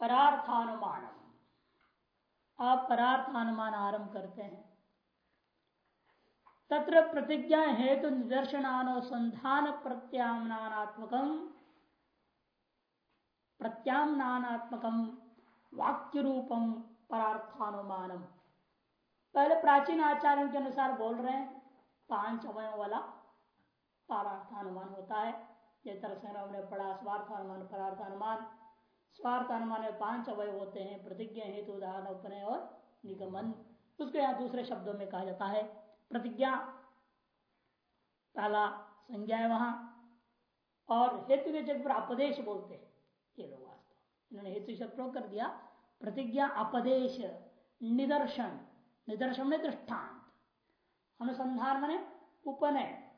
परार्थानुमान आप परार्थानुमान आरंभ करते हैं। तत्र प्रतिज्ञा हेतु निदर्शनानुसंधान प्रत्यामनात्मक प्रत्यामनात्मक वाक्य रूपम परार्थानुमानम। पहले प्राचीन आचार्यों के अनुसार बोल रहे हैं, पाँच अवयों वाला परार्थानुमान होता है। जिस हमने पढ़ा, स्वार्थानुमान, परार्थानुमान। स्वार्थानुमान में पाँच अवय होते हैं, प्रतिज्ञा हेतु उदाहरण उपनय और निगमन। उसको यहाँ दूसरे शब्दों में कहा जाता है प्रतिज्ञा। पहला संज्ञा है वहाँ, और हेतु के पर अपदेश बोलते हैं। ये लोग वास्तव इन्होंने हेतु प्रयोग कर दिया। प्रतिज्ञा, अपदेश, निदर्शन। निदर्शन में दृष्टांत। अनुसंधान मैंने उपनय।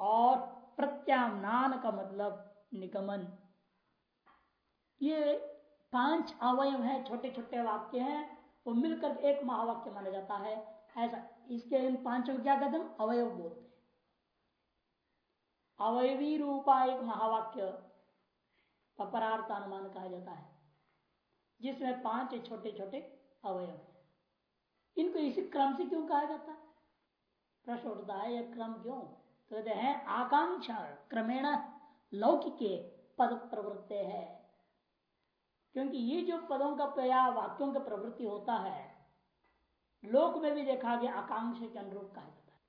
और प्रत्यामान का मतलब निगमन। ये पाँच अवयव है छोटे छोटे वाक्य हैं, वो मिलकर एक महावाक्य माना जाता है। ऐसा, इसके इन पाँचों को क्या कहते हैं? अवयव बोलते हैं। अवयवी रूपा एक महावाक्य परार्थ अनुमान कहा जाता है, जिसमें पाँच छोटे छोटे अवयव है। इनको इसी क्रम से क्यों कहा जाता है? प्रश्न उठता है यह क्रम क्यों? तो कहते हैं, आकांक्षा क्रमेण लौकिक पद प्रवृत्ति है। क्योंकि ये जो पदों का प्रया वाक्यों का प्रवृत्ति होता है, लोक में भी देखा गया आकांक्षा के अनुरूप कहा जाता है।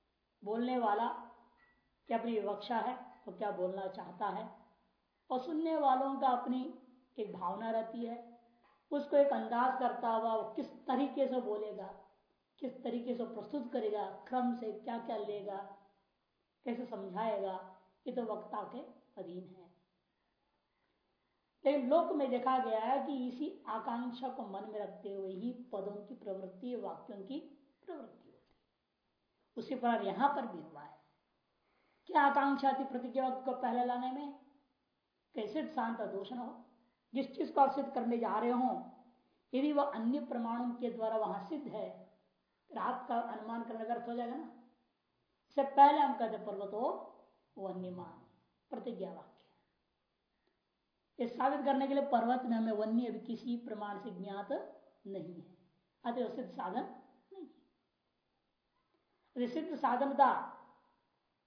बोलने वाला क्या अपनी विवक्षा है तो क्या बोलना चाहता है? और सुनने वालों का अपनी एक भावना रहती है, उसको एक अंदाज करता हुआ वो किस तरीके से बोलेगा, किस तरीके से प्रस्तुत करेगा, क्रम से क्या क्या लेगा, कैसे समझाएगा, ये तो वक्ता के अधीन है। लेकिन लोक में देखा गया है कि इसी आकांक्षा को मन में रखते हुए ही पदों की प्रवृत्ति वाक्यों की प्रवृत्ति होती उसी पर यहाँ पर भी हुआ है। क्या आकांक्षा थी प्रतिज्ञा को पहले लाने में? कैसे शांत दोष न हो? जिस चीज़ को आप सिद्ध करने जा रहे हो, यदि वह अन्य प्रमाणों के द्वारा वहाँ सिद्ध है आपका अनुमान करने व्यर्थ हो जाएगा ना। इससे पहले हम कहते पर्वत हो वन्यमान प्रतिज्ञा वाक्य। ये साबित करने के लिए पर्वत में हमें वन्य अभी किसी प्रमाण से ज्ञात नहीं है। अतः सिद्ध साधन नहीं सिद्ध साधनता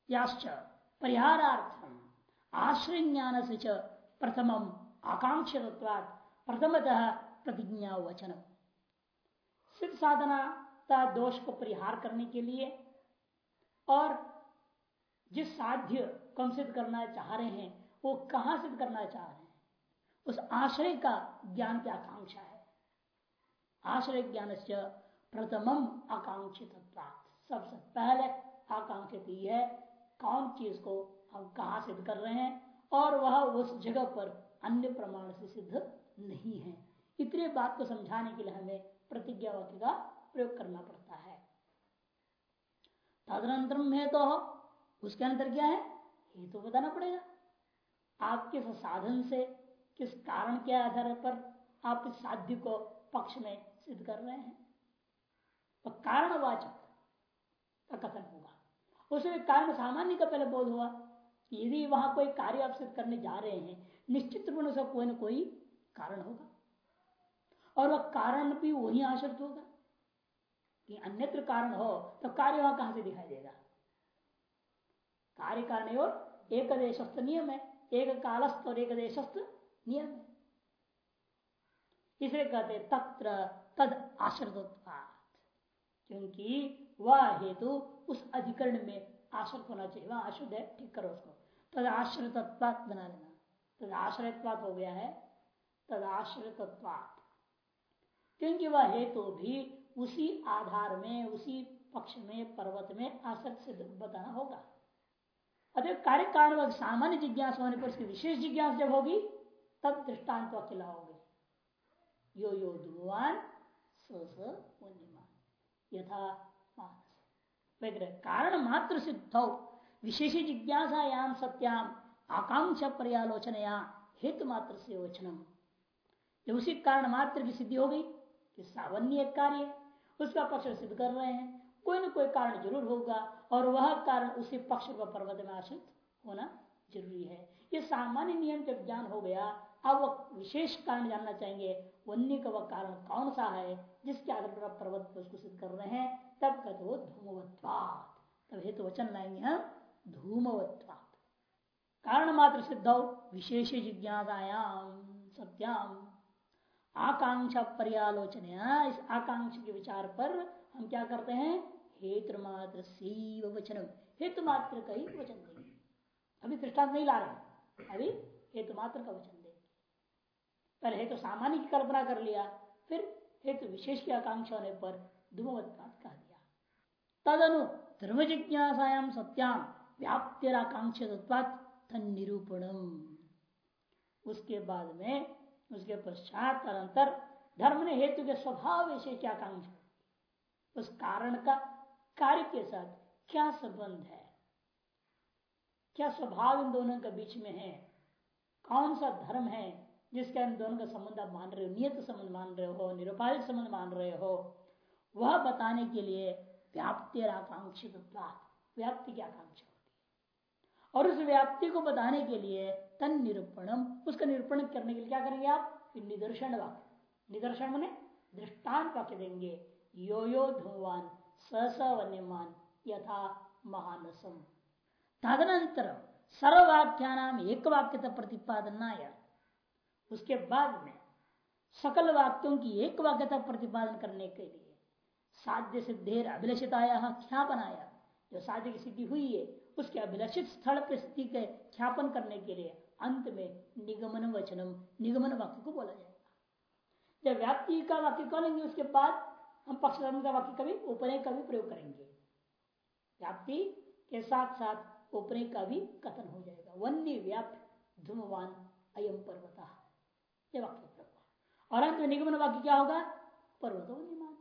याश्च परिहारार्थम आश्रय ज्ञान से च प्रथम आकांक्षित प्रथमतः प्रतिज्ञा वचन सिद्ध साधना दोष को परिहार करने के लिए और जिस साध्य को हम सिद्ध करना चाह रहे हैं, वो कहाँ सिद्ध करना चाह रहे हैं? उस आश्रय का ज्ञान की आकांक्षा है। आश्रय ज्ञान से प्रथमम आकांक्षित सबसे पहले आकांक्षित ही है कौन चीज़ को हम कहा सिद्ध कर रहे हैं, और वह उस जगह पर अन्य प्रमाण से सिद्ध नहीं है। इतने बात को समझाने के लिए हमें प्रतिज्ञा वाक्य का प्रयोग करना पड़ता है। तदनंतर में तो उसके अंतर क्या है? ये तो बताना पड़ेगा। आपके साधन से किस कारण के आधार पर आप इस साध्य को पक्ष में सिद्ध कर रहे हैं? तो कारणवाचक का कथन होगा। उसमें कारण सामान्य का पहले बोध हुआ यदि वहाँ कोई कार्य आप सिद्ध करने जा रहे हैं, निश्चित रूप से कोई ना कोई कारण होगा। और वह कारण भी वही आश्रित होगा कि अन्यत्र कारण हो तो कार्य वहाँ कहाँ से दिखाई देगा? कार्य कारण और एक देशस्थ नियम है, एक कालस्थ और एक देशस्थ नियम है। इसलिए कहते तत्र तद आश्रित क्योंकि वह हेतु उस अधिकरण में आश्रित होना चाहिए, वह आश्रित है, ठीक करो उसको। तद आश्रित बना लेना। तद आश्रित हो गया है। तद आश्रित क्योंकि वह हेतु भी उसी आधार में, उसी पक्ष में, पर्वत में आसक्त से बताना होगा। अतः कार्य कारण सामान्य जिज्ञासा होने पर उसकी विशेष जिज्ञासा जब होगी तब दृष्टांत खिलाओगे यो यो धुआन यथा मानस। कारण मात्र सिद्ध विशेष जिज्ञासायाम सत्याम आकांक्षा पर्यालोचनया, हेतु मात्र से वचनम। जब उसी कारण मात्र की सिद्धि हो गई कि सावन्य कार्य उसका पक्ष सिद्ध कर रहे हैं, कोई ना कोई कारण ज़रूर होगा और वह कारण उसी पक्ष पर पर्वत में आश्रित होना ज़रूरी है। ये सामान्य नियम जब ज्ञान हो गया अब वह विशेष कारण जानना चाहेंगे वन्य का वह कारण कौन सा है, जिसके आधार पर पर्वत उसको सिद्ध कर रहे हैं, तब कहते वो धूमवत्वात। तब हेतु तो वचन लाएँगे हम, धूमवत्वात। कारण मात्र सिद्ध विशेष जिज्ञासायाम सत्याम आकांक्षा पर्यालोचन इस आकांक्षा के विचार पर हम क्या करते हैं, हेतु मात्र सीव वचन हेतु मात्र का ही वचन देंगे। अभी दृष्टांत नहीं ला रहे अभी हेतु मात्र का वचन पहले हेतु सामान्य की कल्पना कर लिया। फिर हेतु विशेष की आकांक्षा होने पर धूमवत्पात कह दिया। तदनु धर्म जिज्ञासायाम सत्याम व्याप्तिराकांक्षित निरूपणम उसके बाद में, उसके पश्चात अंतर धर्म ने हेतु के स्वभाव विषय की आकांक्षा उस कारण का कार्य के साथ क्या संबंध है? क्या स्वभाव इन दोनों के बीच में है? कौन सा धर्म है? जिसके इन दोनों का संबंध आप मान रहे हो, नियत संबंध मान रहे हो, निरुपाधिक संबंध मान रहे हो, वह बताने के लिए व्याप्ति और आकांक्षित व्याप्ति की आकांक्षा होती है। और उस व्याप्ति को बताने के लिए तन निरूपणम, उसका निरूपण करने के लिए क्या करेंगे आप? निदर्शन वाक्य, निदर्शन मैंने दृष्टांत वाक्य देंगे। यो यो धुआन सवन्यमान यथा महानसम। तदनंतर सर्ववाक्यानाम एक वाक्य प्रतिपादन उसके बाद में सकल वाक्यों की एक वाक्यता प्रतिपादन करने के लिए साध्य सिद्धेर अभिलषिताया ख्यापनाया। जो साध्य की सिद्धि हुई है, उसके अभिलषित स्थल पर स्थिति के ख्यापन करने के लिए अंत में निगमन वचनम निगमन वाक्य को बोला जाएगा। जब व्याप्ति का वाक्य कह लेंगे उसके बाद हम पक्षधर्म का वाक्य कभी, उपनय का भी प्रयोग करेंगे। व्याप्ति के साथ साथ उपनय का भी कथन हो जाएगा। वन्य व्याप्त धूमवान अयम पर्वत। ये वाक्य प्रयोग और अंत में निगमन वाक्य क्या होगा? पर्वत वन्यमान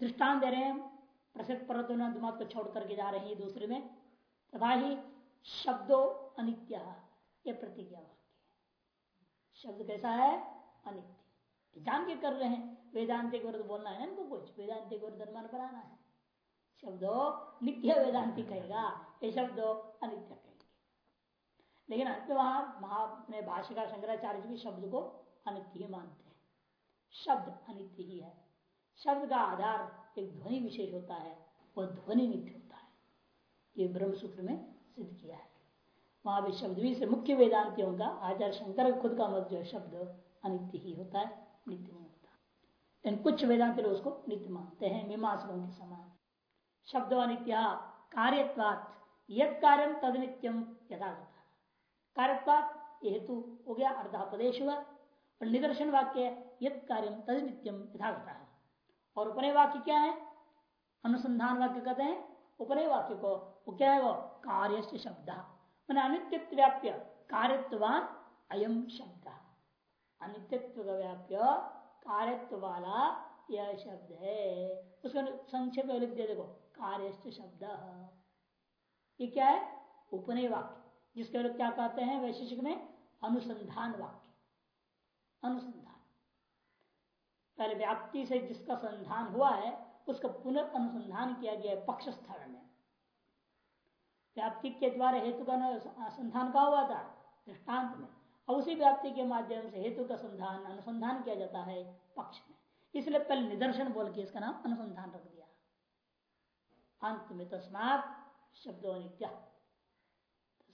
दृष्टान दे रहे हैं प्रसिद्ध पर्वत धुमात को छोड़ करके जा रहे हैं दूसरे में। तथा ही शब्दो अनित्य। ये प्रतिज्ञा वाक्य शब्द कैसा है? अनित्य। जान के कर रहे हैं। वेदांतिक वर्ग बोलना है इनको कुछ। वेदांतिक वर्ग धर्मान बनाना है। शब्दो नित्य वेदांति कहेगा। ये शब्दो अनित्य। लेकिन अंत वहाँ महा भाषिका शंकराचार्य जी भी शब्द को अनित्य ही मानते हैं। शब्द अनित्य ही है। शब्द का आधार एक ध्वनि विशेष होता है, वह ध्वनि नित्य होता है। ये ब्रह्म सूत्र में सिद्ध किया है। वहाँ भी शब्द भी से मुख्य वेदांतियों का, आचार्य शंकर खुद का मत जो है, शब्द अनित्य ही होता है, नित्य नहीं होता। लेकिन कुछ वेदांत लोग उसको नित्य मानते हैं, मीमांसकों के समान। शब्द अनित्य, कार्यत्वात यद कार्य तद नित्यम यथागत कार्यत्वात हेतु हो गया अर्धापदेश हुआ और निदर्शन वाक्य यद कार्य तद नित्यम यथागत और उपनय वाक्य क्या है? अनुसंधान वाक्य कहते हैं उपनय वाक्य को। वो क्या है वो? कार्य शब्द। मैंने अनित्य व्याप्य कार्यत्वान अयम शब्द। अनित्यत्व का व्याप्य कार्यत्व वाला यह शब्द है। उसका संक्षेप में लिख दे देखो कार्य शब्द। ये क्या है? उपनय वाक्य जिसके लोग क्या कहते हैं, वैशिष्ट में अनुसंधान वाक्य। अनुसंधान। पहले व्याप्ति से जिसका संधान हुआ है, उसका पुनः अनुसंधान किया गया है पक्ष स्थल में। व्याप्ति के द्वारा हेतु का संधान का हुआ था? दृष्टांत में। और उसी व्याप्ति के माध्यम से हेतु का संधान, अनुसंधान किया जाता है पक्ष में। इसलिए पहले निदर्शन बोल के इसका नाम अनुसंधान रख दिया। अंत में तस्मात शब्दों अनित्य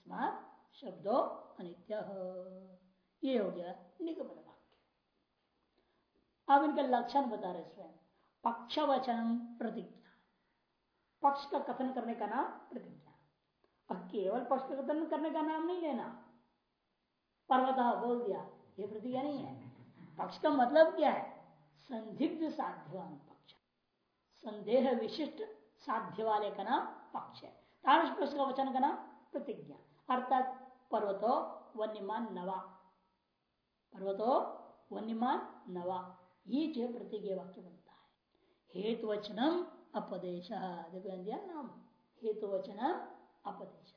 तस्मात शब्दो अनित्य। ये हो गया निगमन वाक्य। अब इनका लक्षण बता रहे स्वयं। पक्ष वचन प्रतिज्ञा। पक्ष का कथन करने का नाम प्रतिज्ञा। और केवल पक्ष का कथन करने का नाम नहीं लेना। पर्वत बोल दिया, ये प्रतिज्ञा नहीं है। पक्ष का मतलब क्या है? संदिग्ध साध्यवान पक्ष। संदेह विशिष्ट साध्य वाले का नाम पक्ष है। का वचन का नाम प्रतिज्ञा। अर्थात पर्वतो वन्यमान नवा। पर्वतो वन्यमान नवा। ये जो प्रतिज्ञा वाक्य बनता है। हेतु वचनम अपदेश। देखो दिया नाम। हेतु वचन अपदेश।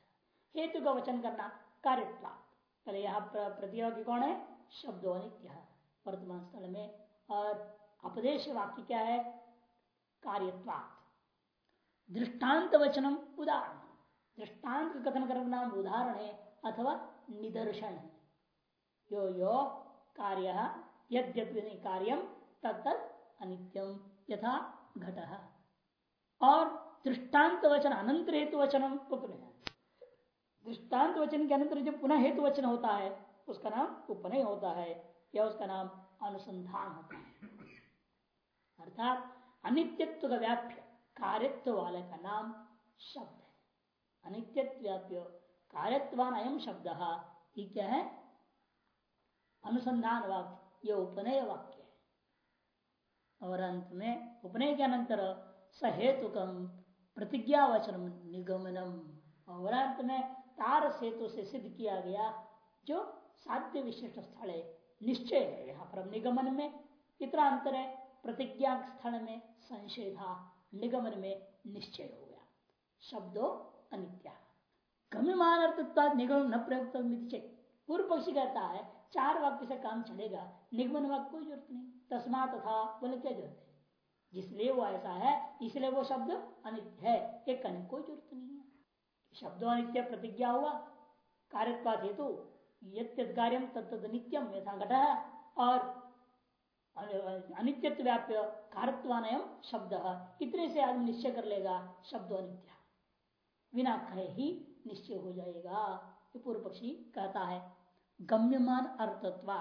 हेतु का वचन करना कार्यत्वा पहले यहाँ प्रतियोगी कौन है? शब्द अनित्य वर्तमान स्थल में। और अपदेश वाक्य क्या है? कार्यत्वात दृष्टांत वचनम उदाहरण। दृष्टांत कथन करना नाम उदाहरण है अथवा निदर्शन। है यो यो कार्य यद्यपि कार्यम तत्त अनित्यम यथा घट। और दृष्टांत वचन अनंत हेतु वचन उपनय दृष्टांत वचन के अनंतर जो पुनः हेतु वचन होता है, उसका नाम उपनय होता है या उसका नाम अनुसंधान होता है। अर्थात अनित्यत्व का व्याप्य, कार्यत्व वाले का नाम शब्द। अनित्यत्व व्याप्य अयम शब्द। ही क्या है? अनुसंधान वाक्य। यह उपनय वाक्य है। और अंत में उपनय के अनंतर सहेतुकम प्रतिज्ञावचन निगमनम। और अंत में तार सेतु से सिद्ध किया गया जो साध्य विशिष्ट स्थल है, निश्चय है। यहाँ पर निगमन में इतना अंतर है? प्रतिज्ञा स्थल में संशय था, निगमन में निश्चय हो गया। शब्दो अनित्या। गम्यमान अर्थत्वाद निगम न प्रयुक्त पूर्व पक्षी कहता है, चार वाक्य से काम चलेगा, निगमन वाक्य कोई ज़रूरत नहीं। तस्मा तथा बोले, क्या ज़रूरत है? जिसलिए वो ऐसा है, इसलिए वो शब्द अनित्य है। एक कहने कोई ज़रूरत नहीं है। शब्दों अनित्य प्रतिज्ञा हुआ। कार्यत्वाद हेतु यद कार्यम तत्त नित्यम यथा घट और अनित्य व्याप्य कारत्वानयम शब्द। इतने से आदमी निश्चय कर लेगा? शब्द अनित्य। बिना कहे ही निश्चय हो जाएगा, ये पूर्व पक्षी कहता है। गम्यमान अर्थत्वा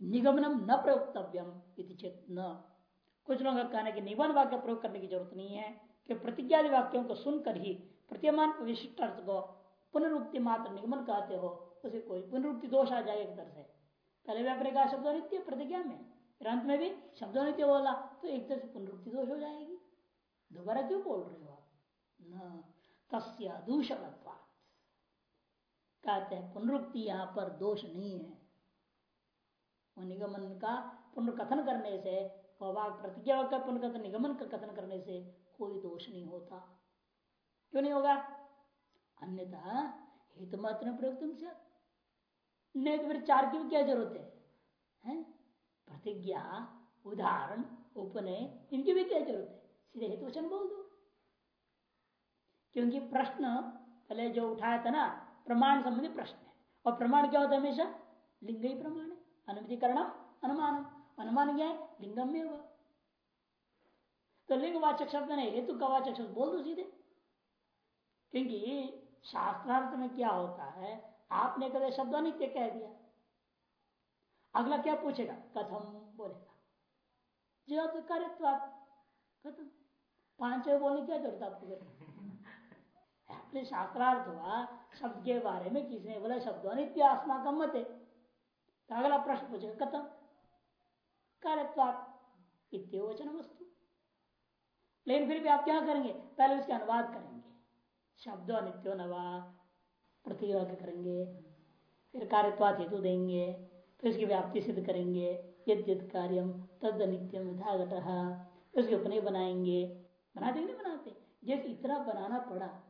निगमनम न प्रयोक्तव्यम चेत न। कुछ लोगों का कहना कि निगमन वाक्य प्रयोग करने की ज़रूरत नहीं है, कि प्रतिज्ञा वाक्यों को सुनकर ही प्रतिमान विशिष्ट अर्थ को पुनरुक्ति मात्र निगमन कहते हो, उसे कोई पुनरुक्ति दोष आ जाए एक तरह से। पहले भी अपने कहा शब्द नित्य प्रतिज्ञा में अंत में भी शब्द नित्य बोला तो एक तरह से पुनरुक्ति दोष हो जाएगी। दोबारा क्यों बोल रहे हो आप? न। तस्य कहते हैं पुनरुक्ति यहाँ पर दोष नहीं है। निगमन का पुनर्कथन करने से वाक प्रतिज्ञा का पुनर्कथन निगमन का कथन करने से कोई दोष नहीं होता। क्यों नहीं होगा? अन्यथा हेतु मात्र प्रयुक्त नहीं तो फिर चार की भी क्या ज़रूरत है, है? प्रतिज्ञा उदाहरण उपनय इनकी भी क्या ज़रूरत है? सीधे हेतु वचन बोल दो। क्योंकि प्रश्न पहले जो उठाया था ना, प्रमाण संबंधी प्रश्न है। और प्रमाण क्या होता है हमेशा? लिंग ही प्रमाण है। अनुमतिकरण अनुमान अनुमान क्या है? लिंगम में हुआ तो लिंग वाचक शब्द नहीं, हेतु का वाचक शब्द बोल दो सीधे। क्योंकि शास्त्रार्थ में क्या होता है, आपने कदे शब्द अनित्य कह दिया। अगला क्या पूछेगा? कथम बोलेगा। जवाब कार्यत्वाद खत्म पाँच बोलने क्या ज़रूरत आपको? अपने शास्त्रार्थ हुआ शब्द के बारे में किसने बोला, शब्द अनित्य आसमा का मत। है तो अगला प्रश्न पूछेगा, कथम? कार्यत्वाद इतवचन वस्तु। लेकिन फिर भी आप क्या करेंगे? पहले उसके अनुवाद करेंगे। शब्द अनित्यो नवा प्रतिवाक्य करेंगे, फिर कार्यत्वाद हेतु देंगे, फिर उसकी व्याप्ति सिद्ध करेंगे यद यद कार्यम तद नित्यम यथा घट उसके अपने बनाएँगे। बनाते नहीं बनाते। जैसे इतना बनाना पड़ा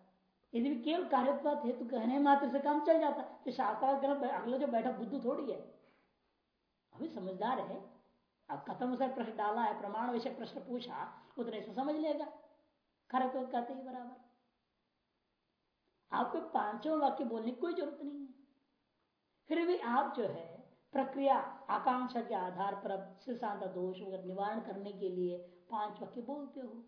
यदि केवल कार्यत्वाद हेतु कहने मात्र से काम चल जाता तो शास्त्र अगला जो बैठा बुद्धू थोड़ी है। अभी समझदार है। अब खत्म से प्रश्न डाला है, प्रमाण विषय प्रश्न पूछा उतने से समझ लेगा। कार्यत्वाद कहते ही बराबर। आपको पाँचों वाक्य बोलने की कोई ज़रूरत नहीं है। फिर भी आप जो है, प्रक्रिया, आकांक्षा के आधार पर सिद्धांत दोष निवारण करने के लिए पाँच वाक्य बोलते हो।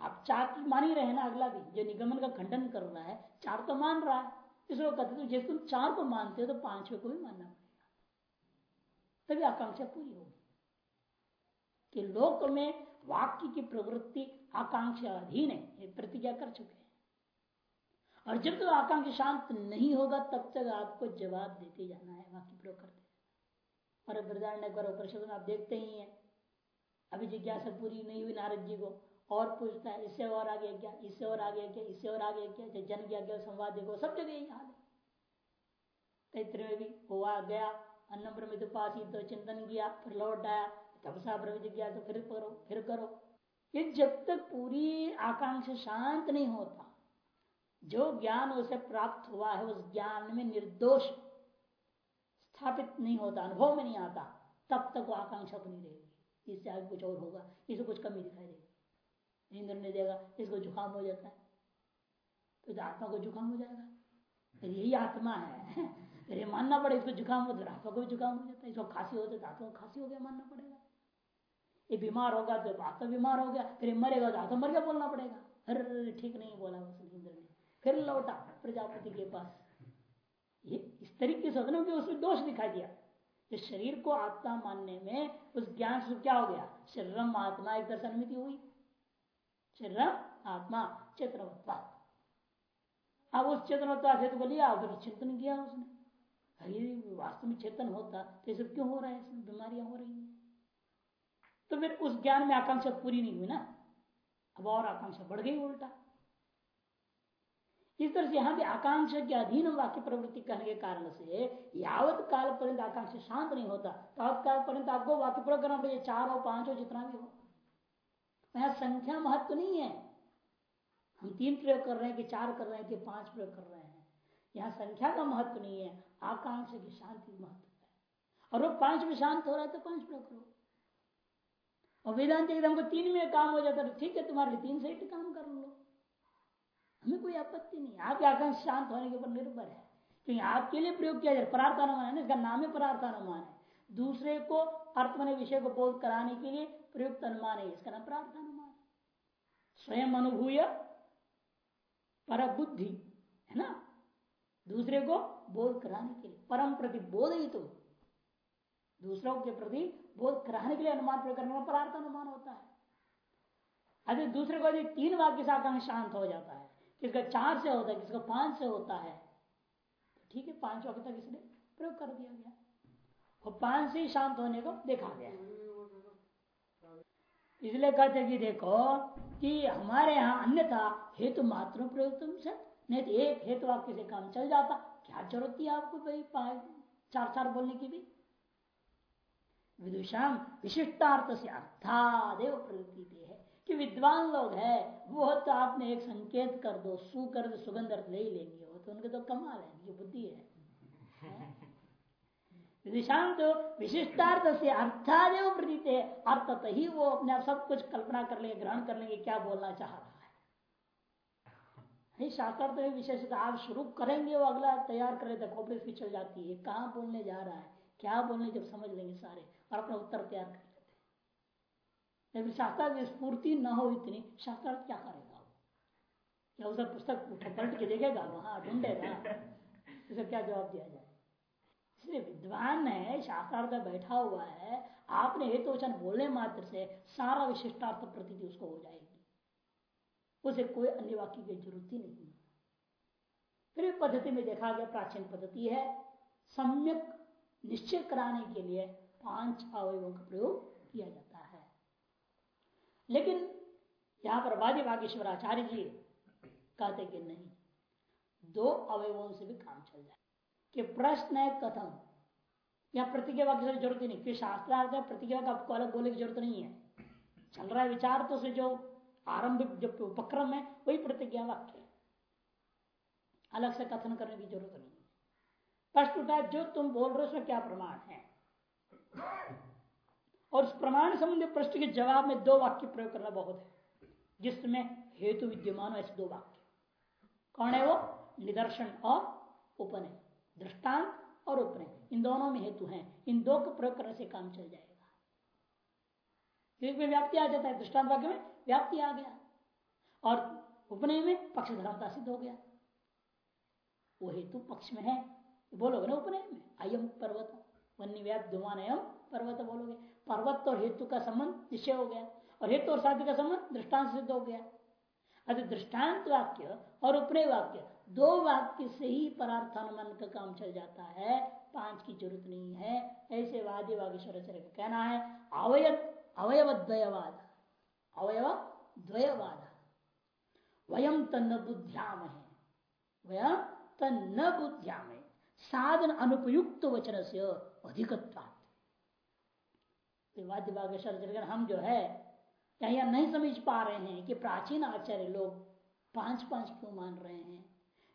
आप चार मान ही रहे ना अगला भी। जो निगमन का खंडन कर रहा है, चार तो मान रहा है। इसलिए कहते तो जैसे तुम चार को मानते हो तो पांचवे को भी मानना पड़ेगा। तभी आकांक्षा पूरी होगी। कि लोक में वाक्य की प्रवृत्ति आकांक्षा अधीन है, ये प्रतिज्ञा कर चुके हैं। और जब तक तो आकांक्षा शांत नहीं होगा, तब तक आपको जवाब देते जाना है, वाक्य प्रयोग करते और बृदारण्य परिषद में आप देखते ही हैं। अभी जिज्ञासा पूरी नहीं हुई नारद जी को। और पूछता है, इससे और आगे क्या, इससे और आगे क्या, इससे और आगे क्या जन गया गया संवाद देखो, सब जगह यही हाल है। तैत्र में भी हुआ, गया अन्न ब्रमित उपासी तो चिंतन किया, फिर लौट आया तपसा ब्रमित गया तो फिर करो फिर करो। ये जब तक पूरी आकांक्षा शांत नहीं होता, जो ज्ञान उसे प्राप्त हुआ है, उस ज्ञान में निर्दोष स्थापित नहीं होता, अनुभव में नहीं आता, तब तक वो आकांक्षा बनी रहेगी। इससे आगे कुछ और होगा इसे कुछ कमी दिखाई देगी। इंद्र नहीं देगा इसको जुकाम हो जाता है। तो आत्मा को जुकाम हो जाएगा। तो यही आत्मा है फिर मानना पड़ेगा, इसको जुकाम हो तो हाथों को जुकाम हो जाता है। इसको खांसी हो तो आत्मा को खांसी हो गया, मानना पड़ेगा। ये बीमार होगा तो आत्मा बीमार हो गया, फिर मरेगा तो हाथों मर गया, बोलना पड़ेगा। अरे, ठीक नहीं बोला उस इंद्र ने। फिर लौटा प्रजापति के पास। ये इस तरीके से होता उसमें दोष दिखाई दिया। जो शरीर को आत्मा मानने में उस ज्ञान से क्या हो गया? शरीरम आत्मा एक दर्शन हुई। शरीर आत्मा चेतनवत्ता अब उस चेतनवत्ता से तो लिया फिर चिंतन किया उसने। अरे, वास्तव में चेतन होता तो सब क्यों हो रहा है? इसमें बीमारियाँ हो रही है। तो फिर उस ज्ञान में आकांक्षा पूरी नहीं हुई ना? अब और आकांक्षा बढ़ गई उल्टा। इस तरह से यहाँ भी आकांक्षा के अधीन वाक्य प्रवृत्ति करने के कारण से यावत काल पर्यंत आकांक्षा शांत नहीं होता। तब काल पर्यंत आपको वाक्य प्रयोग करना पड़ेगा। चार हो पाँच हो जितना भी हो। यहाँ संख्या महत्व नहीं है। हम तीन प्रयोग कर रहे हैं कि चार कर रहे हैं कि पाँच प्रयोग कर रहे हैं। यहाँ संख्या का महत्व नहीं है, आकांक्षा की शांति महत्व है। और वो पाँच में शांत हो रहा है तो पाँच प्रयोग करो। और वेदांत एकदम को तीन में काम हो जाता है ठीक है, तुम्हारे लिए तीन से काम कर लो। हमें कोई आपत्ति नहीं आपकी आकांक्षा शांत होने के ऊपर निर्भर है। क्योंकि आपके लिए प्रयोग किया जाए, परार्थानुमान है ना, इसका नाम है परार्थानुमान है। दूसरे को अर्थ मन विषय को बोध कराने के लिए प्रयुक्त अनुमान है, इसका नाम परार्थानुमान स्वयं अनुभूय पर बुद्धि है ना? दूसरे को बोध कराने के लिए, परम प्रति बोध ही तो दूसरों के प्रति बोध कराने के लिए अनुमान प्रयोग करने परार्थ अनुमान होता है। अरे दूसरे को यदि तीन वाक्य से आकांक्षा शांत हो जाता है, किसका चार से होता है, किसका पाँच से होता है तो ठीक है, पाँच वाक्य तक इसने प्रयोग कर दिया गया। और पाँच से ही शांत होने को देखा गया। इसलिए कहते कि देखो कि हमारे यहाँ अन्यथा हेतु मात्र प्रयोग तुम से नहीं तो एक हेतु वाक्य से काम चल जाता। क्या ज़रूरत थी आपको भाई चार चार बोलने की भी? विदुषाम विशिष्टार्थ से अर्थादेव प्रवृत्ति है कि विद्वान लोग है, वो तो आपने एक संकेत कर दो, सु कर दो, सुगंध अर्थ ले ही लेंगे, वो तो उनके तो कमाल है, ये बुद्धि है। विदिशांत तो विशिष्टार्थ से अर्थादेव प्रतीत है अर्थ ही वो अपने आप सब कुछ कल्पना कर लेंगे ग्रहण कर लेंगे क्या बोलना चाह रहा है। शास्त्रार्थ में विशेषता आप शुरू करेंगे वो अगला तैयार कर लेते खोपड़ी फिर चल जाती है। कहाँ बोलने जा रहा है? क्या बोलने जब समझ लेंगे सारे और अपना उत्तर तैयार कर लेते लेकिन शास्त्रार्थ स्फूर्ति न हो इतनी शास्त्रार्थ क्या करेगा वो? या उसे पुस्तक उठे पलट के देखेगा? वहाँ ढूंढेगा। उसे क्या जवाब दिया जाए? इसलिए विद्वान है शास्त्रार्थ बैठा हुआ है, आपने हेतु वचन बोलने मात्र से सारा विशिष्टार्थ प्रती उसको हो जाएगी। उसे कोई अन्य वाक्य की ज़रूरत ही नहीं। फिर पद्धति में देखा गया प्राचीन पद्धति है, सम्यक निश्चय कराने के लिए पाँच अवयवों का प्रयोग किया जाता है। लेकिन यहाँ पर वादी बागेश्वराचार्य जी कहते कि नहीं, दो अवयवों से भी काम चल जाए। कि प्रश्न है कथम या प्रतिज्ञा वाक्य से ज़रूरत ही नहीं। क्योंकि शास्त्रार्थ प्रतिज्ञा का आपको अलग बोलने की ज़रूरत नहीं है। चल रहा है विचार तो से जो आरंभिक जो उपक्रम है, वही प्रतिज्ञा वाक्य है। अलग से कथन करने की ज़रूरत नहीं है। प्रश्न उठा जो तुम बोल रहे हो, उसमें क्या प्रमाण है? और उस प्रमाण संबंधी प्रश्न के जवाब में दो वाक्य प्रयोग करना बहुत है। जिसमें हेतु विद्यमान ऐसे दो वाक्य। कौन है वो? निदर्शन और उपनय दृष्टांत और उपनय। इन दोनों में हेतु हैं। इन दो को प्रयोग करने से काम चल जाएगा। में व्याप्ति आ जाता है, दृष्टांत वाक्य में व्याप्ति आ गया। और उपनय में पक्ष धर्मता सिद्ध हो गया। वो हेतु पक्ष में है। बोलोगे ना उपनय में? अयम पर्वत वन्य व्याप धुमान एवं पर्वत बोलोगे। पर्वत और हेतु का संबंध निश्चय हो गया। और हेतु और साध्य का संबंध दृष्टांत सिद्ध हो गया। अरे दृष्टांत वाक्य और उपनय वाक्य दो वाक्य से ही परार्थानुमान का काम चल जाता है। पाँच की ज़रूरत नहीं है। ऐसे वाद्य वागेश्वर का कहना है अवय अवयव द्वयवाद अवयव द्वयवाद वयम तन्न बुद्ध्याम है वयम तन्न बुद्ध्याम है साधन अनुपयुक्त वचन से अधिकत्वा वाद्य वागेश्वर हम जो है या नहीं समझ पा रहे हैं कि प्राचीन आचार्य लोग पाँच पाँच क्यों मान रहे हैं?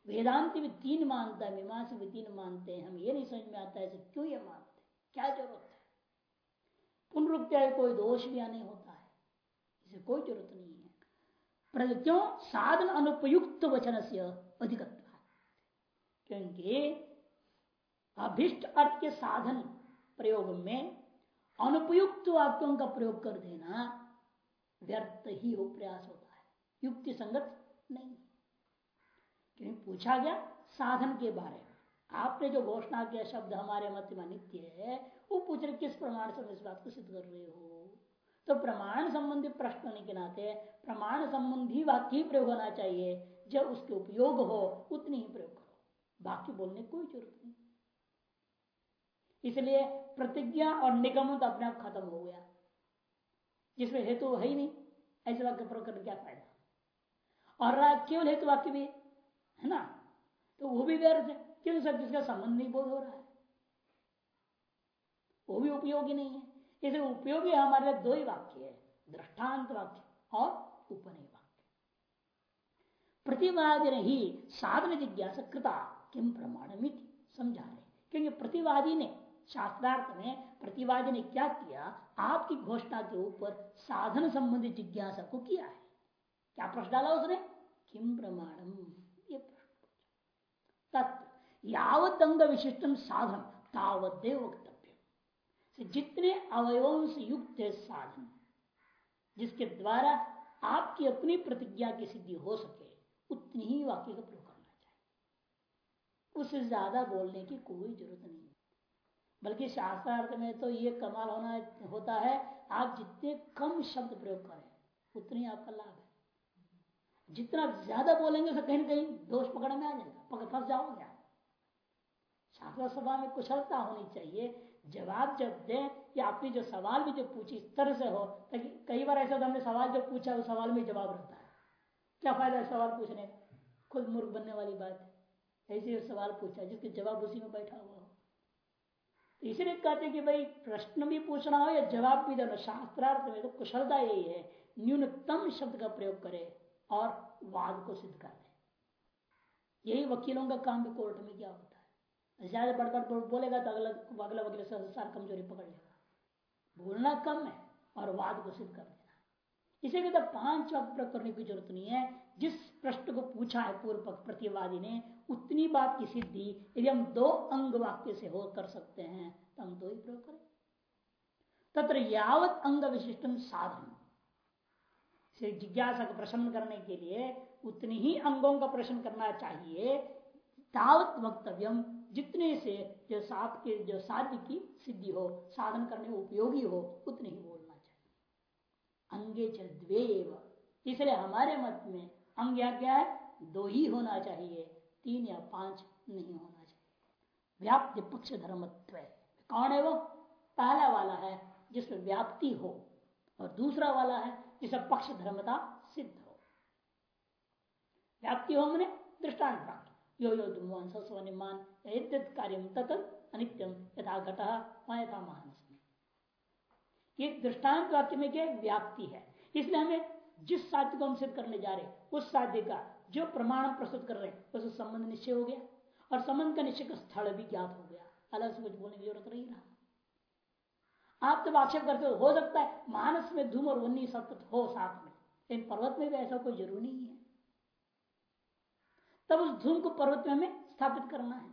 वेदांत भी तीन मानता है, मीमांस भी तीन मानते हैं। हम ये नहीं समझ में आता है क्यों ये मानते क्या ज़रूरत है? पुनरुक्त्या कोई दोष भी नहीं होता है। इसे कोई ज़रूरत नहीं है। क्यों? साधन अनुपयुक्त वचन से अधिक क्योंकि अभिष्ट अर्थ के साधन प्रयोग में अनुपयुक्त वाक्यों का प्रयोग कर देना व्यर्थ ही हो, प्रयास होता है। युक्ति संगत नहीं पूछा गया साधन के बारे में। आपने जो घोषणा किया शब्द हमारे मत में नित्य है, वो पूछ रहे, किस प्रमाण से इस बात को सिद्ध कर रहे हो? तो प्रमाण संबंधी प्रश्न होने के नाते, प्रमाण संबंधी वाक्य ही प्रयोग होना चाहिए। जब उसके उपयोग हो, उतनी ही प्रयोग करो। बाकी बोलने कोई ज़रूरत नहीं। इसलिए प्रतिज्ञा और निगम तो अपने आप खत्म हो गया। जिसमें हेतु है ही नहीं, ऐसे वाक्य प्रयोग करने क्या फ़ायदा? और केवल हेतु वाक्य भी है ना? तो वो भी व्यर्थ है। क्यों? सब किसका संबंध नहीं बोध हो रहा है। वो भी उपयोगी नहीं है। इसे उपयोगी हमारे लिए दो ही वाक्य है, दृष्टांत वाक्य और उपनय वाक्य। प्रतिवादी ही साधन जिज्ञासा कृता किम प्रमाण समझा रहे क्योंकि प्रतिवादी ने, शास्त्रार्थ में प्रतिवादी ने क्या किया? आपकी घोषणा के ऊपर साधन संबंधी जिज्ञासा को किया है। क्या प्रश्न डाला उसने? किम प्रमाणम? तत्व यावत अंग विशिष्टम साधन तावदेव वक्तव्य जितने अवयवों से युक्त है साधन, जिसके द्वारा आपकी अपनी प्रतिज्ञा की सिद्धि हो सके, उतनी ही वाक्य का प्रयोग करना चाहिए। उससे ज़्यादा बोलने की कोई ज़रूरत नहीं बल्कि शास्त्रार्थ में तो ये कमाल होना होता है, आप जितने कम शब्द प्रयोग करें, उतनी आपका लाभ है। जितना ज़्यादा बोलेंगे तो कहीं ना कहीं दोष पकड़ में आ जाएगा। पकड़, फंस जाओगे आप। शास्त्र सभा में कुशलता होनी चाहिए। जवाब जब दे या आपने जो सवाल भी जो पूछी, इस तरह से हो, ताकि कई बार ऐसा तो हमने सवाल जो पूछा उस सवाल में जवाब रहता है। क्या फ़ायदा है सवाल पूछने? खुद मूर्ख बनने वाली बात है। ऐसे सवाल पूछा, जिसके जवाब उसी में बैठा हुआ हो। तो इसलिए कहते कि भाई, प्रश्न भी पूछना हो या जवाब भी देना शास्त्रार्थ में तो कुशलता यही है। न्यूनतम शब्द का प्रयोग करे। और वाद को सिद्ध कर दे यही वकीलों का काम भी कोर्ट में क्या होता है। ज़्यादा बड़ बड़ बोलेगा तो अगला अगला वकील सार कमज़ोरी पकड़ लेगा। बोलना कम है और वाद को सिद्ध कर देना। इसे कहते पाँच वाक्य प्रयोग करने की ज़रूरत नहीं है। जिस प्रश्न को पूछा है पूर्व प्रतिवादी ने, उतनी बात की सिद्धि यदि हम दो अंग वाक्य से हो कर सकते हैं तो हम दो ही प्रयोग करें। तत्र यावत अंग विशिष्टम साधन से जिज्ञासा को प्रश्न करने के लिए उतनी ही अंगों का प्रश्न करना चाहिए। तावत वक्तव्यम, जितने से जो सात के, जो साध्य की सिद्धि हो, साधन करने में उपयोगी हो, उतने ही बोलना चाहिए। अंगे चेव इसलिए हमारे मत में अंग क्या है? दो ही होना चाहिए, तीन या पाँच नहीं होना चाहिए। व्याप्ति पक्ष धर्मत्व कौन है वो? पहला वाला है जिसमें व्याप्ति हो, और दूसरा वाला है जिसमें पक्ष धर्मता सिद्ध हो। व्याप्ति हो मैंने दृष्टांत प्राप्त। यो यो धुमान सस्वनिमान कार्य तत् अनित्यम यथा घट यथा महानस ये दृष्टांत वाक्य में क्या व्याप्ति है? इसलिए हमें जिस साध्य को हम सिद्ध करने जा रहे उस साध्य का जो प्रमाण प्रस्तुत कर रहे हैं उस संबंध निश्चय हो गया और संबंध का निश्चय का स्थल भी ज्ञात हो गया। अलग से कुछ बोलने की ज़रूरत नहीं रहा आप जब आक्षेप करते हो हो सकता है मानस में धूम और वन्नी सब हो साथ में, लेकिन पर्वत में भी ऐसा कोई ज़रूरी नहीं है। तब उस धूम को पर्वत में हमें स्थापित करना है।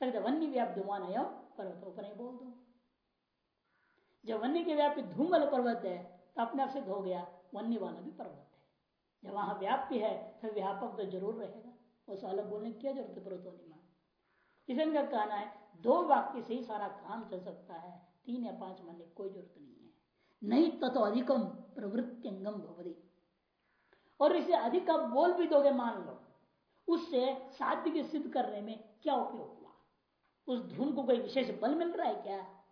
तब वन्य व्याप धुमान है, पर्वत ऊपर नहीं बोल दो। जब वन्य के व्यापी धूम वाले पर्वत है तो अपने आप सिद्ध हो गया, वन्य वाला भी पर्वत है। जब वहाँ व्याप्य है तो व्यापक तो ज़रूर रहेगा। उस अलग बोलने की क्या ज़रूरत है पर्वतोनिमा इसे इनका कहना है, दो वाक्य से ही सारा काम चल सकता है। तीन या पाँच मानने कोई ज़रूरत नहीं है। नहीं तथो अधिकम प्रवृत्तिंगम भवदी और इसे अधिक आप बोल भी दोगे, मान लो, उससे साध्य के सिद्ध करने में क्या उपयोग हुआ? उस धूम को कोई विशेष बल मिल रहा है क्या?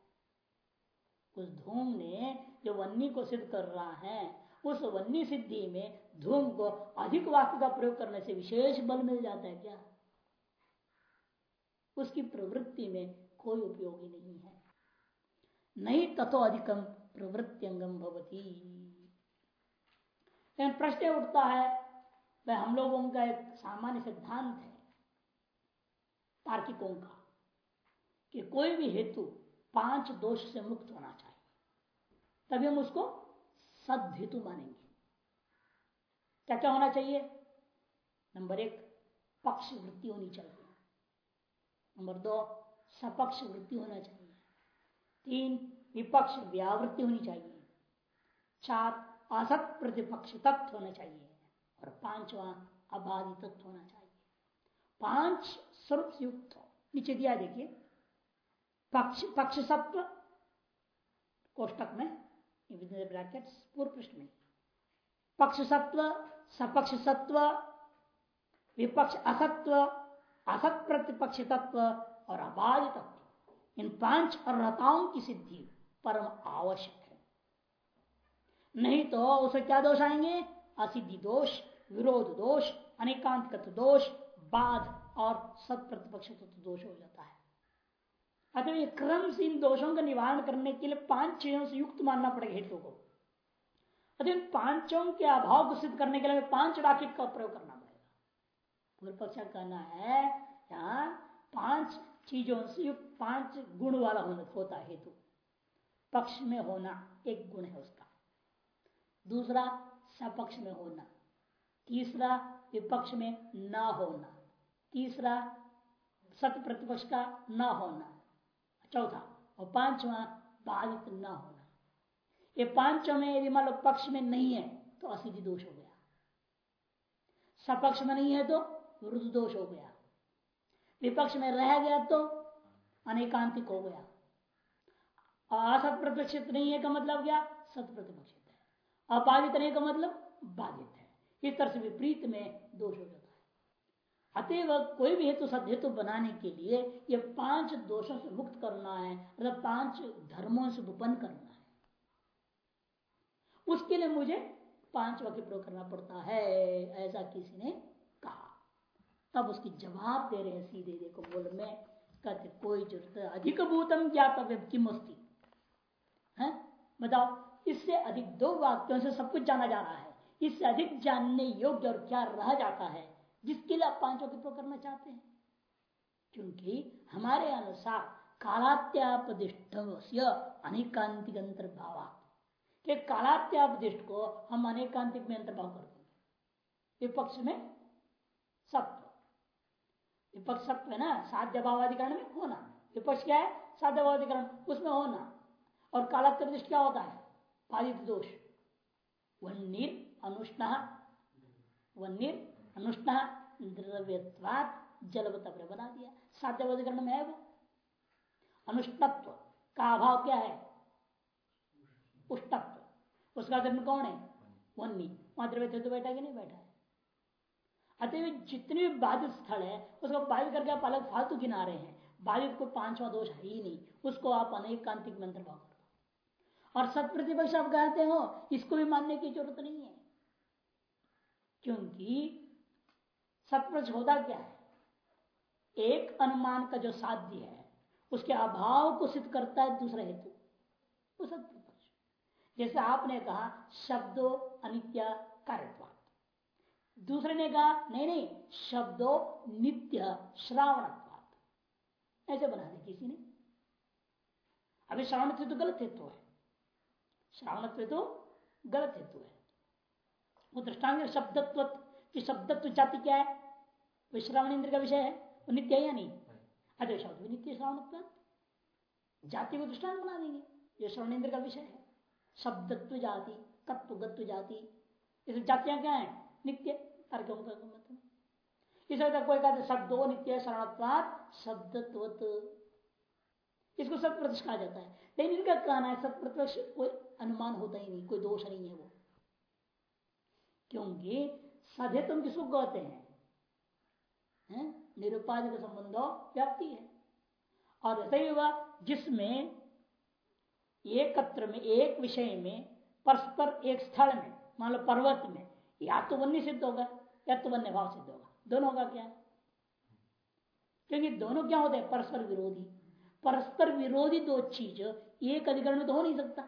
उस धूम ने जो वन्नी को सिद्ध कर रहा है, उस वन्नी सिद्धि में धूम को अधिक वाक्य का प्रयोग करने से विशेष बल मिल जाता है क्या? उसकी प्रवृत्ति में कोई उपयोगी नहीं है। नहीं तथो अधिकम प्रवृत्ति अंगम भवती प्रश्न उठता है वह हम लोगों का एक सामान्य सिद्धांत है तार्किकों का, कि कोई भी हेतु पाँच दोष से मुक्त होना चाहिए। तभी हम उसको सद हेतु मानेंगे। क्या क्या होना चाहिए? नंबर एक, पक्ष वृत्ति होनी चाहिए। नंबर दो, सपक्ष वृत्ति होना चाहिए। तीन विपक्ष व्यावृत्ति होनी चाहिए। चार, असत प्रतिपक्ष तत्व होना चाहिए और पांचवा अबाधित तत्व होना चाहिए। पाँच स्वरूप युक्त नीचे दिया देखिए। पक्ष पक्ष सत्व, कोष्टक में ब्रैकेट पूर्व पृष्ठ में। पक्ष सत्व, सपक्ष सत्व, विपक्ष असत्व, असत प्रतिपक्ष तत्व और अबाध तत्व। इन पाँच अर्हताओं की सिद्धि परम आवश्यक है। नहीं तो उसे क्या दोष आएँगे? असिद्धि दोष, विरोध दोष अनेकांत दोष, बाध और सत प्रतिपक्ष दोष हो जाता है। अतः क्रम से इन दोषों का निवारण करने के लिए पाँच चीज़ों से युक्त मानना पड़ेगा हेतु को। अतः इन पाँचों के अभाव को सिद्ध करने के लिए पाँच वाक्य का प्रयोग करना पड़ेगा। पूर्व पक्ष कहना है, यहाँ पाँच चीज़ों से युक्त पाँच गुण वाला होता हेतु। पक्ष में होना एक गुण है उसका। दूसरा सपक्ष में होना। तीसरा, विपक्ष में न होना। तीसरा सत प्रतिपक्ष का न होना। चौथा, और पांचवा, बाधित न होना। ये पाँचों में यदि मान लो पक्ष में नहीं है तो असिधि दोष हो गया। सपक्ष में नहीं है तो रुद्र दोष हो गया। विपक्ष में रह गया तो अनेकांतिक हो गया। असत प्रतिपक्षित नहीं है का मतलब क्या? सत प्रतिपक्षित है। अबाधित नहीं का मतलब? बाधित है। इस तरह से विपरीत में दोष हो जाता है। अतएव कोई भी हेतु सद हेतु बनाने के लिए ये पाँच दोषों से मुक्त करना है मतलब पाँच धर्मों से उपन्न करना है। उसके लिए मुझे पाँच वाक्य प्रयोग करना पड़ता है। ऐसा किसी ने तब उसकी जवाब दे रहे हैं सीधे देखो बोल में कहते कोई ज़रूरत अधिक भूतम ज्ञातव्य किम है? बताओ इससे अधिक दो वाक्यों से सब कुछ जाना जा रहा है। इससे अधिक जानने योग्य और क्या रह जाता है जिसके लिए आप पाँच वाक्य प्रयोग करना चाहते हैं? क्योंकि हमारे अनुसार कालात्यापदिष्ट अनेकांतिक अंतर्भाव कि कालात्यापदिष्ट को हम अनेकांतिक में अंतर्भाव कर देंगे। विपक्ष में सत्व विपक्ष है ना? साध्य भावाधिकरण में होना। विपक्ष क्या है? साध्य भावाधिकरण उसमें होना। और कालात्यापदिष्ट क्या होता है? बाधित दोष। वन्नीर अनुष्ण। वन्नीर अनुष्ण द्रव्यवाद जलवत बना दिया। साध्य में है वो। अनुष्णत्व। का अभाव क्या है? उष्णत्व। उसका धर्म कौन है? वन्नी। वहाँ द्रव्य तो बैठा कि नहीं बैठा? अतः जितने भी बाधित स्थल है, उसको बाधित करके आप अलग फालतू गिना रहे हैं। बाधित को पांचवा दोष है ही नहीं। उसको आप अनेक कांतिक में अंतर्भाव कर और सत प्रतिपक्ष आप कहते हो, इसको भी मानने की ज़रूरत नहीं है। क्योंकि सतप्रक्ष होता क्या है? एक अनुमान का जो साध्य है, उसके अभाव को सिद्ध करता है दूसरा हेतु। वो जैसे आपने कहा, शब्दों अनित्य कार्यत्वाद दूसरे ने कहा नहीं नहीं शब्दो नित्य श्रावण ऐसे बना दिया किसी ने। अभी श्रावण तो गलत हेतु है। श्रावण तो गलत हेतु है। वो दृष्टांग शब्दत्व की शब्दत्व जाति क्या है? वो श्रावण इंद्र का विषय है। वो नित्य है या नहीं? अरे शब्द भी नित्य श्रावण जाति को दृष्टांत बना देंगे। ये श्रवण इंद्र का विषय है। शब्दत्व जाति तत्वगत्व जाति इस जातियाँ क्या है? नित्य। तर्कों का मतलब। इस कोई कहते शब्दो नित्य शरणत्वाद शब्दत्वत। इसको सत्प्रतिष्ठ कहा जाता है। लेकिन इनका कहना है सत्प्रत्यक्ष कोई अनुमान होता ही नहीं, कोई दोष नहीं है वो। क्योंकि सधे तुम किसको कहते हैं? है? निरुपाधिक संबंधो व्याप्ति है। और ऐसा हुआ, जिसमें एकत्र में, एक विषय में, परस्पर एक स्थल में, मान लो पर्वत में, या तो वन्य सिद्ध होगा। या तो वन्य भाव सिद्ध होगा। दोनों का क्या है? क्योंकि दोनों क्या होते हैं? परस्पर विरोधी। परस्पर विरोधी दो चीज़ एक अधिकरण में तो हो नहीं सकता।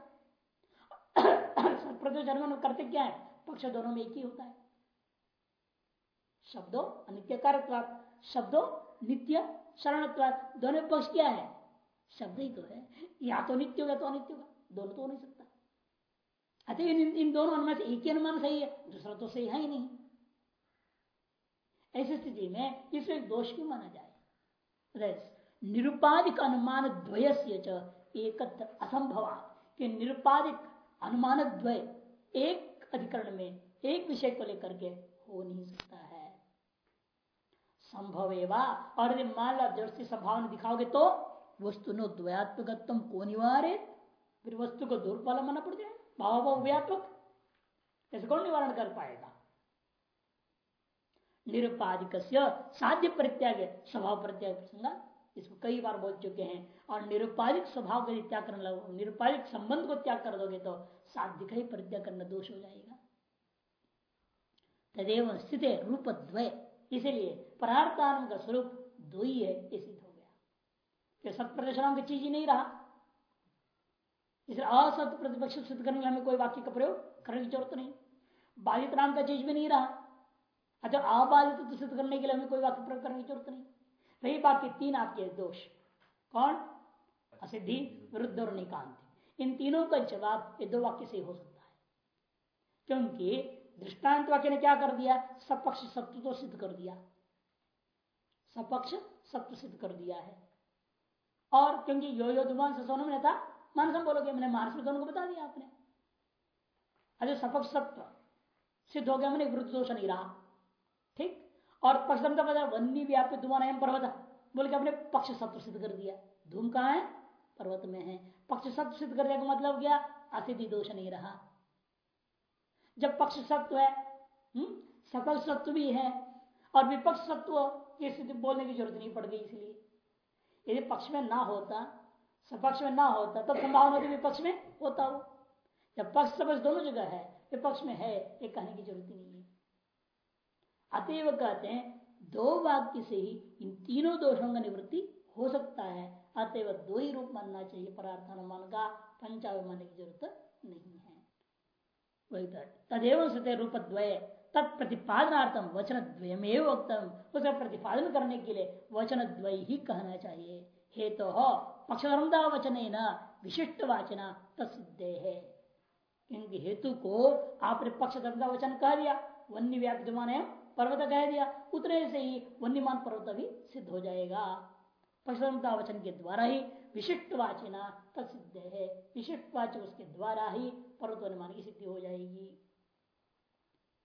जन्म करते क्या है? पक्ष दोनों में एक ही होता है। शब्दों अनित्य कारत्वाद शब्दों नित्य शरणत्वाद दोनों पक्ष क्या है? शब्द ही तो है। या तो नित्य होगा तो अनित्य होगा। दोनों तो हो नहीं सकता। अतः इन, इन दोनों अनुमान से एक ही अनुमान सही है दूसरा तो सही है ही नहीं। ऐसी स्थिति में इसमें दोष क्यों माना जाए? निरुपाधिक अनुमान द्वय से एकत्र असंभव कि निरुपाधिक अनुमान द्वय एक अधिकरण में एक विषय को लेकर के हो नहीं सकता है। संभव एवं। और यदि मान लो दृष्टि संभावना दिखाओगे तो वस्तु नो द्वयात्मक को फिर वस्तु को दूर वाला माना पड़ जाए भाव भाव व्यापक ऐसे कौन निवारण कर पाएगा? निरुपाधिक साध्य परित्याग स्वभाव परित्याग प्रसंग इसको कई बार बोल चुके हैं। और निरुपाधिक स्वभाव का त्याग करना निरुपाधिक संबंध को त्याग कर दोगे तो साध्य का ही परित्याग करना दोष हो जाएगा। तदेव स्थित रूप द्वय इसलिए परार्थान का स्वरूप दो ही है सिद्ध हो गया। सत प्रदर्शन की चीज़ ही नहीं रहा। इसलिए असत प्रतिपक्ष सिद्ध करने लिए हमें कोई वाक्य का प्रयोग करने की ज़रूरत नहीं। बाधित नाम का चीज़ भी नहीं रहा। अच्छा अबाधित तो सिद्ध करने के लिए हमें कोई वाक्य प्रयोग करने की ज़रूरत नहीं। रही बाकी तीन आपके दोष। कौन? असिद्धि, विरुद्ध और निकांत। इन तीनों का जवाब ये दो वाक्य से हो सकता है। क्योंकि दृष्टांत वाक्य ने क्या कर दिया? सपक्ष सत्व तो सिद्ध कर दिया। सपक्ष सत्व सिद्ध कर दिया है। और क्योंकि यो यो दुमान से सोनम ने था मानसम बोलोगे, मैंने मानस दोनों को बता दिया आपने। अरे सपक्ष सत्व सिद्ध हो गया, मैंने विरुद्ध दोष नहीं रहा। और पक्षम का पता वन्नी व्याप्य धुआँ एम पर्वत। बोल के अपने पक्ष सत्व सिद्ध कर दिया। धूम कहा है? पर्वत में है। पक्ष सत्व सिद्ध कर दिया का मतलब क्या? अतिथि दोष नहीं रहा। जब पक्ष सत्व है हम्म, सकल सत्व भी है और विपक्ष सत्व की स्थिति बोलने की ज़रूरत नहीं पड़ गई इसलिए। यदि पक्ष में ना होता सपक्ष में ना होता तब संभावना होती विपक्ष में होता। हो जब पक्ष सपक्ष दोनों जगह है विपक्ष में है ये कहने की ज़रूरत नहीं अतएव कहते हैं, दो वाक्य से ही इन तीनों दोषों का निवृत्ति हो सकता है। अतएव दो ही रूप मानना चाहिए, परार्थानुमान का पंचाव मानने की ज़रूरत नहीं है। तदेव सत्य रूप द्वय तत्प्रतिपादनार्थम वचन द्वयमेव वक्तम उसका प्रतिपादन करने के लिए वचन द्वय ही कहना चाहिए। हेतु तो हो पक्षधर्मदा वचन न विशिष्ट वाचना तत्सिद्ध। है क्योंकि हेतु को आपने पक्ष धर्म वचन कह दिया। वन्य व्याप्तमान पर्वत कह दिया उतने से ही वन्यमान पर्वत भी सिद्ध हो जाएगा। पक्षधर्मता वचन के द्वारा ही विशिष्ट वाचना तत्सिद्ध है। विशिष्ट वाचक उसके द्वारा ही पर्वत अनुमान की सिद्धि हो जाएगी।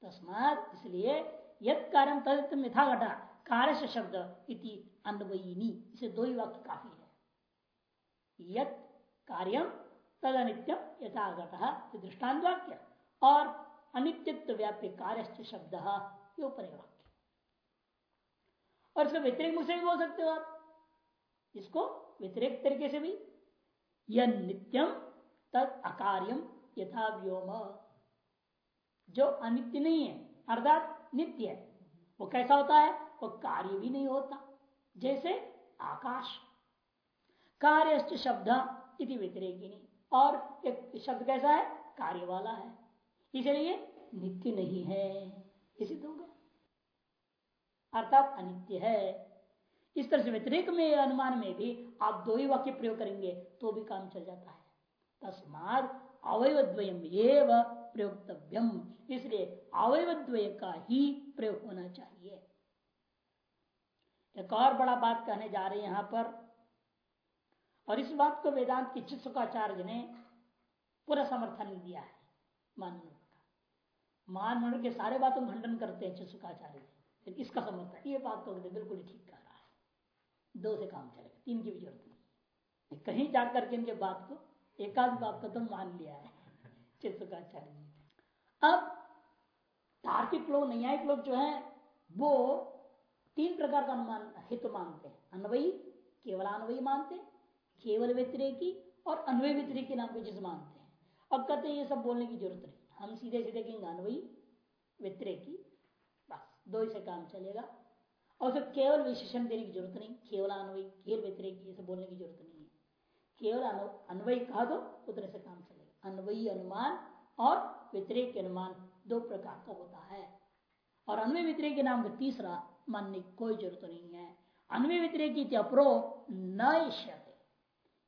तस्मात इसलिए यद कार्य तदित मिथा घटा कार्य शब्द इति अन्वयिनी। इसे दो ही वाक्य काफ़ी है। यद कार्यम तद अनित्यम यथा घट दृष्टान वाक्य। और अनित्यत्व व्याप्य कार्य शब्द ये ऊपर वाक्य। और इसका व्यतिरिक मुझसे भी बोल सकते हो आप। इसको व्यतिरिक्त तरीके से भी। यह नित्यम तद अकार्यम यथा व्योम। जो अनित्य नहीं है, अर्थात नित्य है, वो कैसा होता है? वो कार्य भी नहीं होता। जैसे आकाश। कार्य शब्द इति व्यतिरेकिनी। और एक शब्द कैसा है? कार्य वाला है। इसलिए नित्य नहीं है। इसी होगा अर्थात अनित्य है। इस तरह से व्यतिरेक में अनुमान में भी आप दो ही वाक्य प्रयोग करेंगे तो भी काम चल जाता है। तस्माद अवयवद्वयम एवं प्रयोगतव्यम इसलिए अवयवद्वय का ही प्रयोग होना चाहिए। एक और बड़ा बात कहने जा रहे हैं यहाँ पर। और इस बात को वेदांत के चित्सुकाचार्य ने पूरा समर्थन दिया है, मानव का। मान के सारे बातों खंडन करते हैं चित्सुकाचार्य इसका समर्थन ये बात तो बिल्कुल ठीक कह रहा है। दो से काम चलेगा, तीन की भी ज़रूरत नहीं। कहीं जाकर के इनके बात को एकाध बात को तो मान लिया है चित्सुकाचार्य जी अब तार्किक लोग, न्यायिक लोग जो है, वो तीन प्रकार का अनुमान, हित मानते हैं। अन्वयी, केवल अन्वयी मानते केवल व्यतिरेकी और अन्वय व्यतिरेकी नाम के जिस मानते हैं। अब कहते हैं, ये सब बोलने की ज़रूरत नहीं। हम सीधे सीधे कहेंगे, अन्वयी, व्यतिरेकी बस, दो ही से काम चलेगा। और उसे केवल विशेषण देने की ज़रूरत नहीं, केवल अन्वयी केवल व्यतिरेकी सब बोलने की ज़रूरत नहीं है। केवल अन्वयी कहा दो, उतने से काम चलेगा। अन्वयी अनुमान और व्यतिरेक अनुमान दो प्रकार का होता है। और अन्वय के नाम का तीसरा मानने की कोई ज़रूरत नहीं है। अन्वय व्यतिरेक अपरो न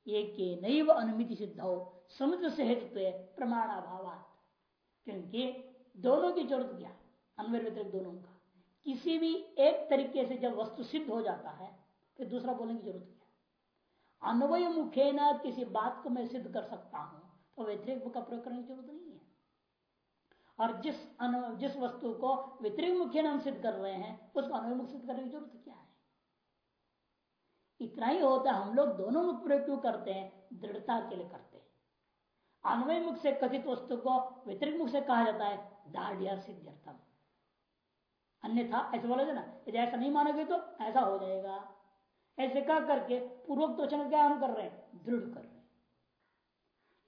एक नैव अनुमिति सिद्ध हो समुद्र से हेतु प्रमाण अभाव क्योंकि दोनों की ज़रूरत क्या अन्वय दोनों का। किसी भी एक तरीके से जब वस्तु सिद्ध हो जाता है, फिर दूसरा बोलने की ज़रूरत क्या अन्वय मुखे न किसी बात को मैं सिद्ध कर सकता हूँ तो व्यतिरिक का प्रयोग करने की ज़रूरत नहीं है। और जिस जिस वस्तु को व्यतिरिक मुख्य नाम सिद्ध कर रहे हैं, उसको अन्वय मुख सिद्ध करने की ज़रूरत क्या है? इतना ही होता है, हम लोग दोनों मुख प्रयोग क्यों करते हैं? दृढ़ता के लिए करते हैं। अन्वय मुख से कथित वस्तु को व्यतिरिक मुख से कहा जाता है दाढ़िया सिद्ध्यर्थम अन्यथा, ऐसे बोलोगे ना, यदि ऐसा नहीं मानोगे तो ऐसा हो जाएगा। ऐसे कह करके पूर्वोक्त वचन क्या हम कर रहे हैं? दृढ़ कर रहे हैं।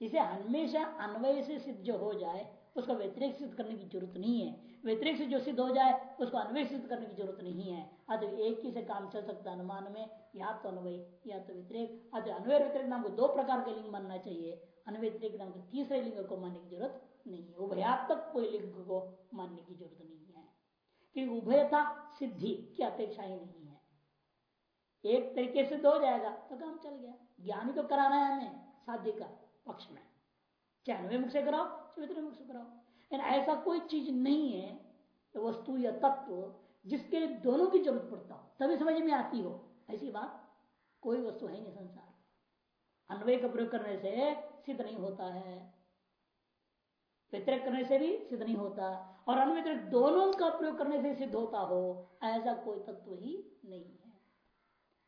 इसे हमेशा अन्वय से सिद्ध जो हो जाए, उसको व्यतिरिक्त सिद्ध करने की ज़रूरत नहीं है। व्यतिरिक्त से जो सिद्ध हो जाए, उसको अन्वय सिद्ध करने की ज़रूरत नहीं है। अतः एक ही से काम चल सकता अनुमान में, या तो अन्वय, या तो व्यतिरिक अतः अन्वय व्यतिरिक नाम को दो प्रकार के लिंग मानना चाहिए। अनव्यतिरिक नाम के तीसरे लिंग को मानने की ज़रूरत नहीं है। उभयात्मक कोई लिंग को मानने की ज़रूरत नहीं क्योंकि उभयता सिद्धि की अपेक्षा ही नहीं है। एक तरीके से दो जाएगा तो काम चल गया। ज्ञानी तो कराना है हमें, साध्य का पक्ष में। चाहे अन्वय मुख से कराओ चाहे मुख से कराओ। ऐसा कोई चीज़ नहीं है तो वस्तु या तत्व, जिसके लिए दोनों की ज़रूरत पड़ता हो, तभी समझ में आती हो। ऐसी बात कोई वस्तु है नहीं संसार अन्वय का प्रयोग करने से सिद्ध नहीं होता है। व्यतिरिक करने से भी सिद्ध नहीं होता। और अन्य दोनों का प्रयोग करने से सिद्ध होता हो, ऐसा कोई तत्व ही नहीं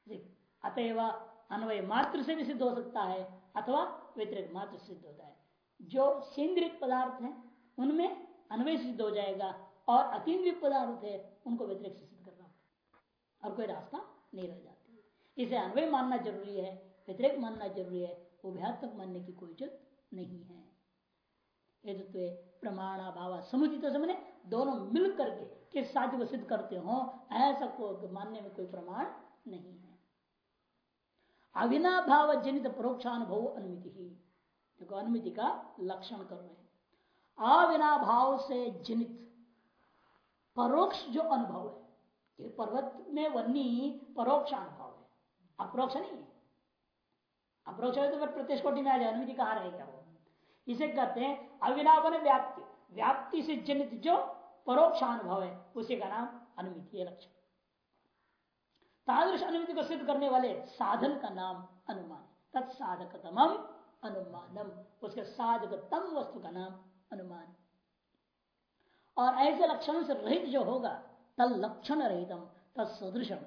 है। अतएव अन्वय मात्र से भी सिद्ध हो सकता है, अथवा व्यतिरिक मात्र सिद्ध होता है जो सेंद्रिक पदार्थ है, उनमें अन्वय सिद्ध हो जाएगा, और अतीन्द्रिक पदार्थ है, उनको व्यतिरिक्त सिद्ध करना और कोई रास्ता नहीं रह जाती। इसे अन्वय मानना ज़रूरी है, व्यतिरिक्त मानना ज़रूरी है उभयात्मक मानने की कोई ज़रूरत नहीं है। प्रमाण, अभाव, समुचित समझे दोनों मिल करके किस साध्य को सिद्ध करते हो, ऐसा को मानने में कोई प्रमाण नहीं है। अविनाभाव जनित परोक्षानुभव अनुमिति ही। देखो, अनुमिति का लक्षण कर रहे हैं। अविनाभाव से जनित परोक्ष जो अनुभव है पर्वत में वन्नी परोक्ष अनुभव है। अप्रोक्ष नहीं है। अप्रोक्ष तो प्रत्यक्ष कोटि में आ जाए, अनुमति कहा रहेगा? वो इसे कहते हैं अविनावन व्याप्ति। व्याप्ति से जनित जो परोक्षानुभव है, उसी का नाम अनुमिति लक्षण। तादृश अनुमिति को सिद्ध करने वाले साधन का नाम अनुमान। तत्साधकतम अनुमानम। उसके साधकतम वस्तु का नाम अनुमान। और ऐसे लक्षणों से रहित जो होगा तल लक्षण रहितम तत्सदृशम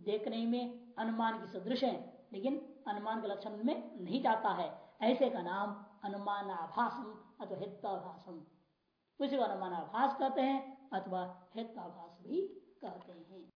देखने में अनुमान की सदृश है, लेकिन अनुमान के लक्षण में नहीं जाता है। ऐसे का नाम अनुमान आभासम अथवा हिताभासम उसी को अनुमानाभास कहते हैं अथवा हिताभास भी कहते हैं।